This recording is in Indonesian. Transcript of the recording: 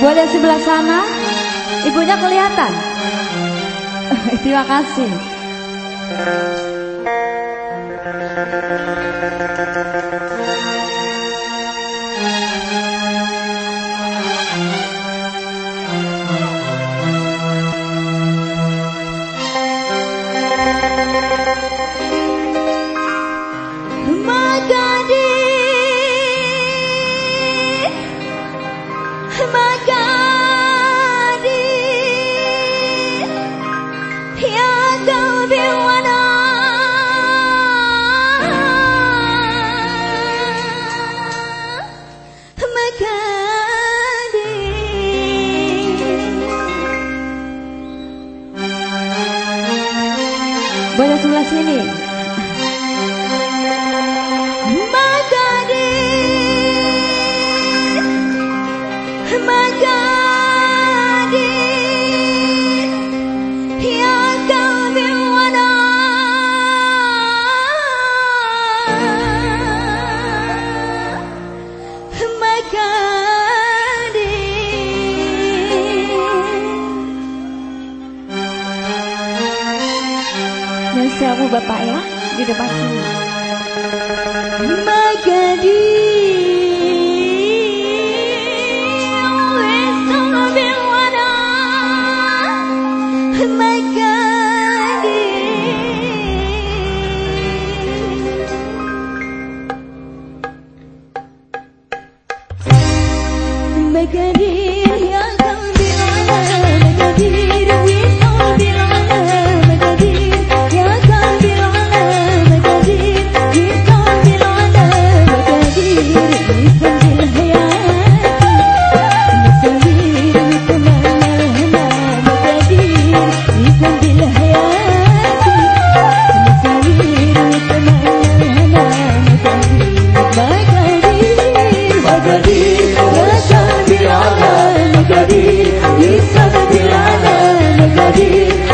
Buat yang sebelah sana, ibunya kelihatan. Terima kasih. Boleh sebelah sini. Nasihamu Bapak ya di depan sini. Magadi Magadi